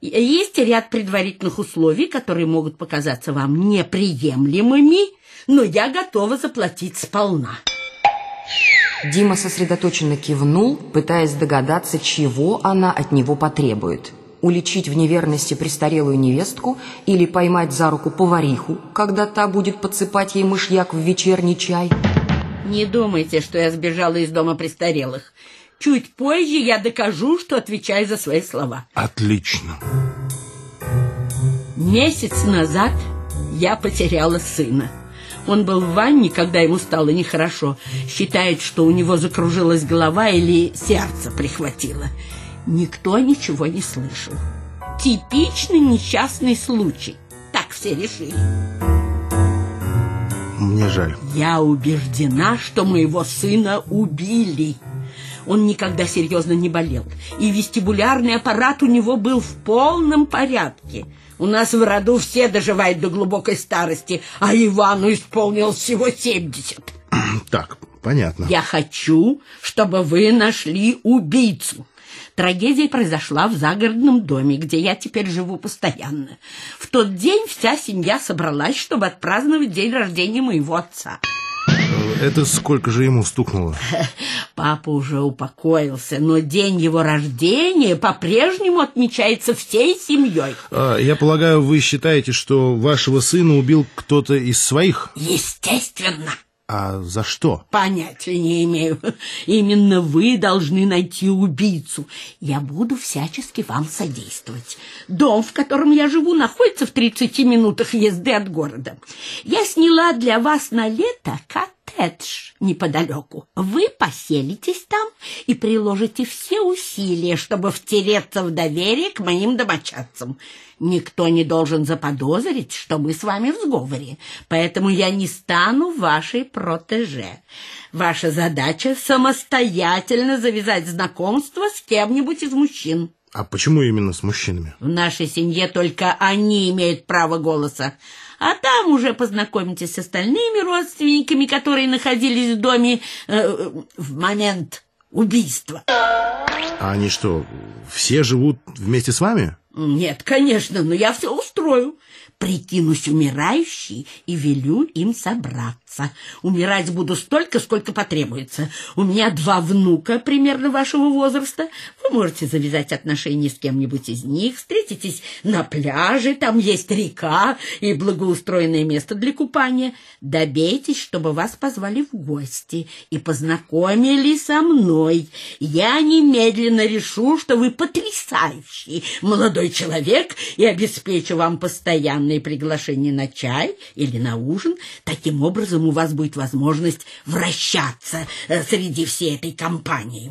Есть ряд предварительных условий, которые могут показаться вам неприемлемыми, но я готова заплатить сполна. Дима сосредоточенно кивнул, пытаясь догадаться, чего она от него потребует. Уличить в неверности престарелую невестку или поймать за руку повариху, когда та будет подсыпать ей мышьяк в вечерний чай? Не думайте, что я сбежала из дома престарелых. Чуть позже я докажу, что отвечаю за свои слова. Отлично. Месяц назад я потеряла сына. Он был в ванне, когда ему стало нехорошо. Считает, что у него закружилась голова или сердце прихватило. Никто ничего не слышал. Типичный несчастный случай. Так все решили. Мне жаль. Я убеждена, что моего сына убили. Он никогда серьезно не болел, и вестибулярный аппарат у него был в полном порядке. У нас в роду все доживают до глубокой старости, а Ивану исполнилось всего семьдесят. Так, понятно. Я хочу, чтобы вы нашли убийцу. Трагедия произошла в загородном доме, где я теперь живу постоянно. В тот день вся семья собралась, чтобы отпраздновать день рождения моего отца. Это сколько же ему стукнуло? Папа уже упокоился, но день его рождения по-прежнему отмечается всей семьей. А, я полагаю, вы считаете, что вашего сына убил кто-то из своих? Естественно. А за что? Понятия не имею. Именно вы должны найти убийцу. Я буду всячески вам содействовать. Дом, в котором я живу, находится в 30 минутах езды от города. Я сняла для вас на лето коттедж неподалеку. Вы поселитесь там и приложите все усилия, чтобы втереться в доверие к моим домочадцам. Никто не должен заподозрить, что мы с вами в сговоре, поэтому я не стану вашей протеже. Ваша задача — самостоятельно завязать знакомство с кем-нибудь из мужчин. А почему именно с мужчинами? В нашей семье только они имеют право голоса. А там уже познакомитесь с остальными родственниками, которые находились в доме э, в момент убийства. А они что, все живут вместе с вами? Нет, конечно, но я все устрою. Прикинусь умирающей и велю им собраться. Умирать буду столько, сколько потребуется. У меня два внука примерно вашего возраста. Вы можете завязать отношения с кем-нибудь из них, встретитесь на пляже, там есть река и благоустроенное место для купания. Добейтесь, чтобы вас позвали в гости и познакомили со мной. Я немедленно решу, что вы потрясающий молодой человек и обеспечу вам постоянные приглашения на чай или на ужин. Таким образом у вас будет возможность вращаться э, среди всей этой компании.